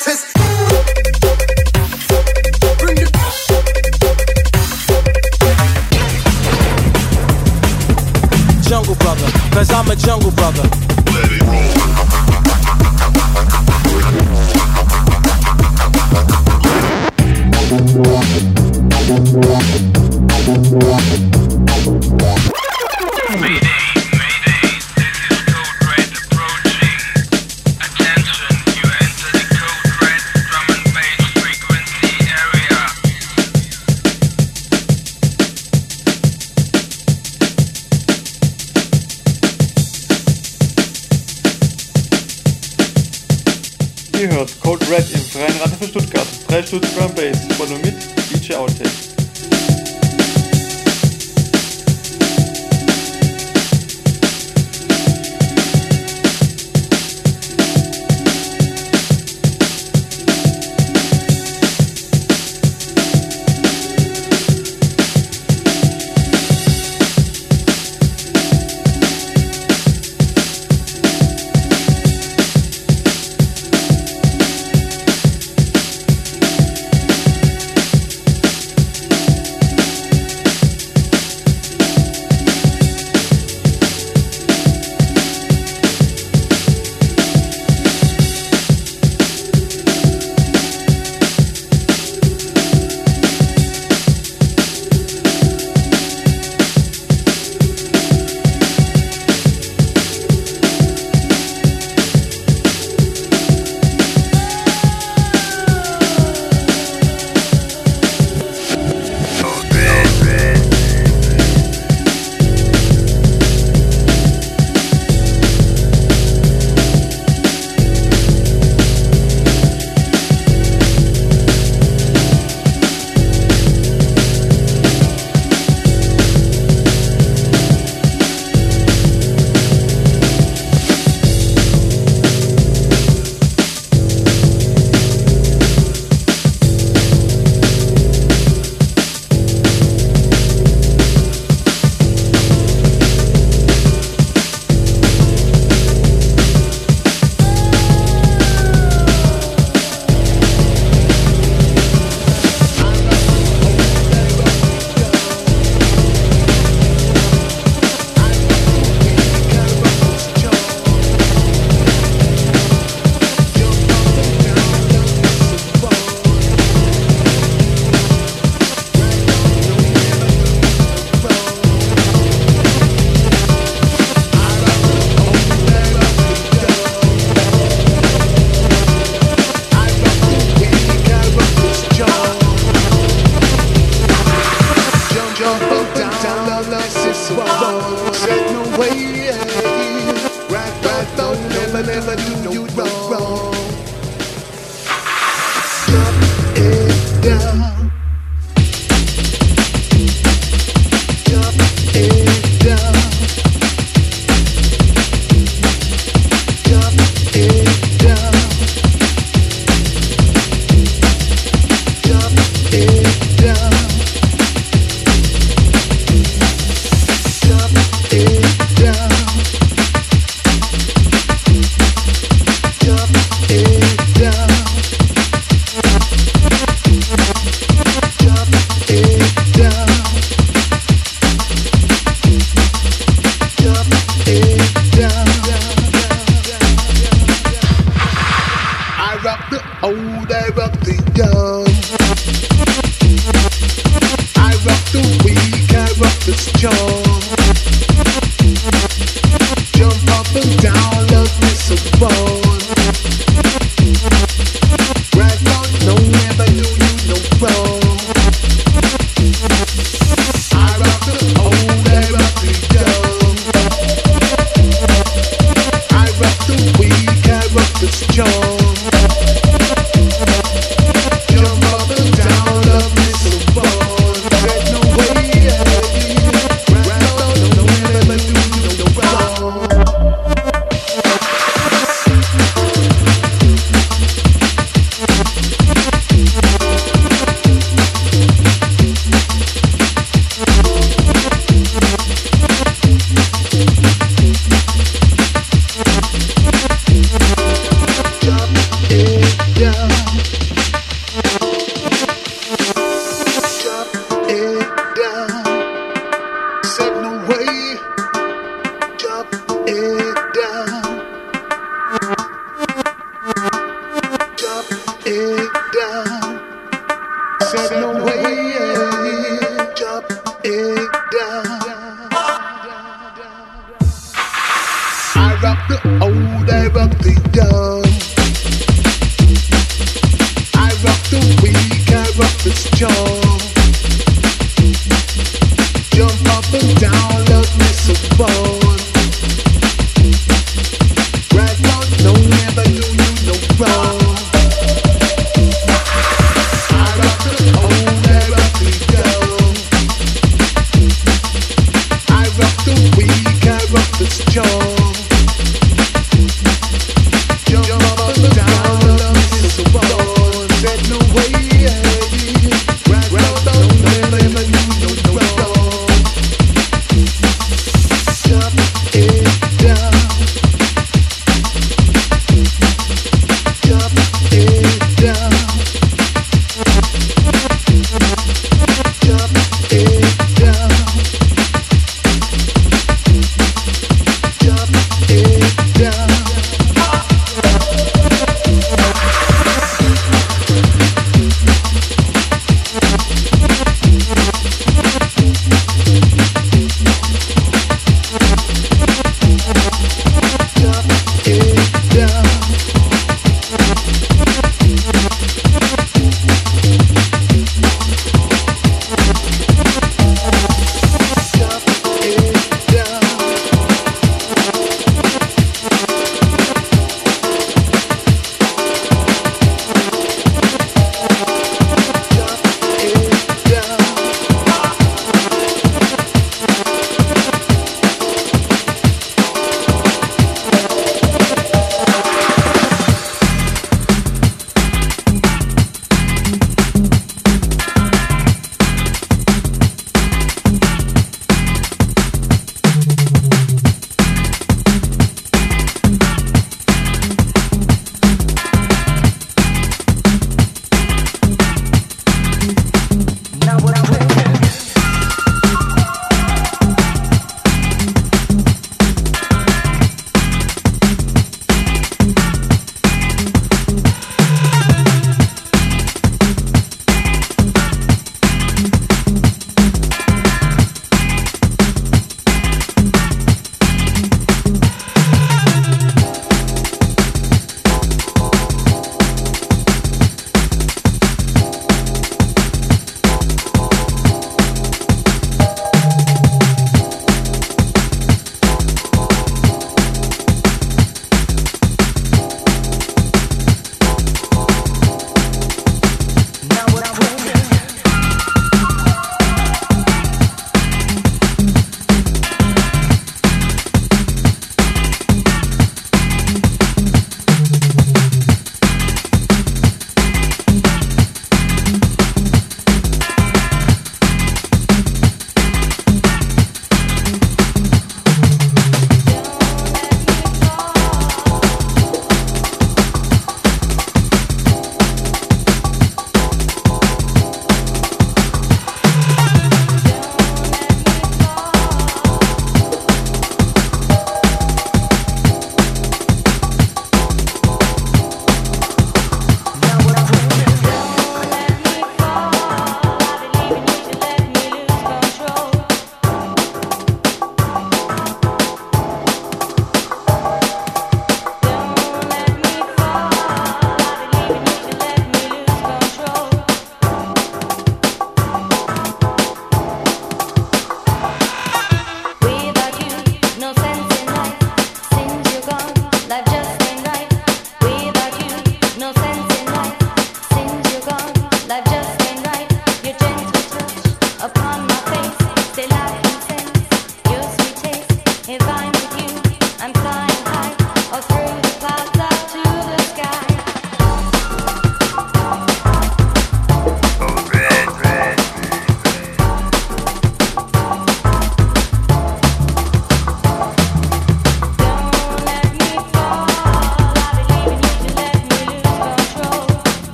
scientist.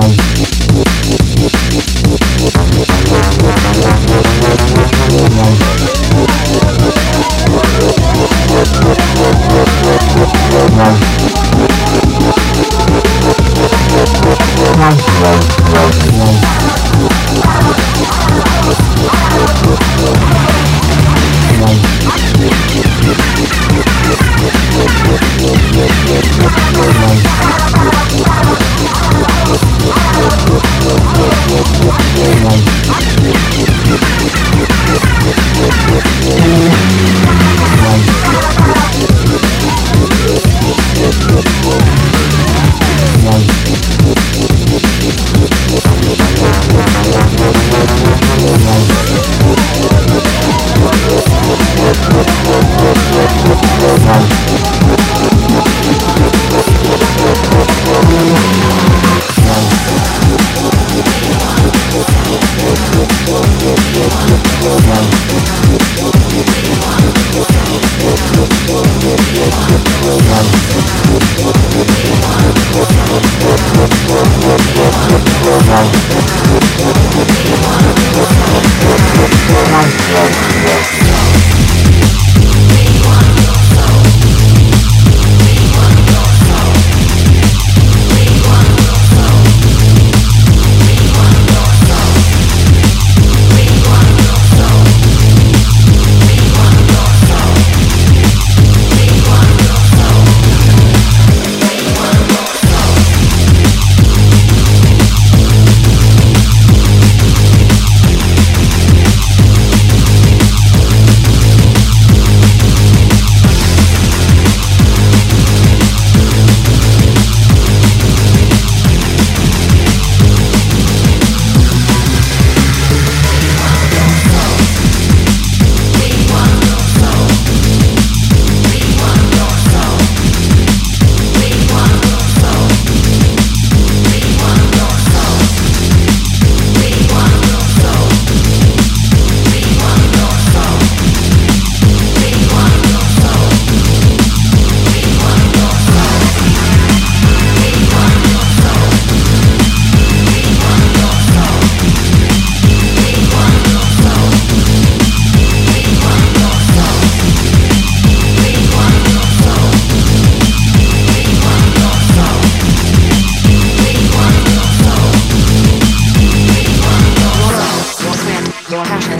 Bye.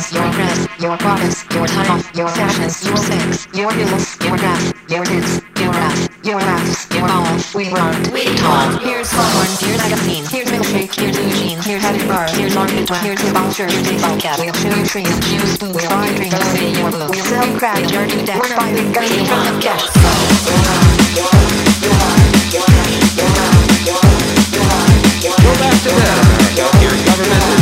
clothes, your dress, your products, your time off, your fashions, your sex, your heels, your gas, your tits, your ass, your ass, your balls. We want, we talk. Here's popcorn, here's magazine, here's milkshake, here's Eugene, here's happy bar, here's orange dress, here's the bouncer, here's the cat, we'll chew trees, juice, food, we'll buy drinks, we'll see your blue, we'll sell crack, we'll dirty deck, we're not big guys, we're not cash. Go back to them. Your government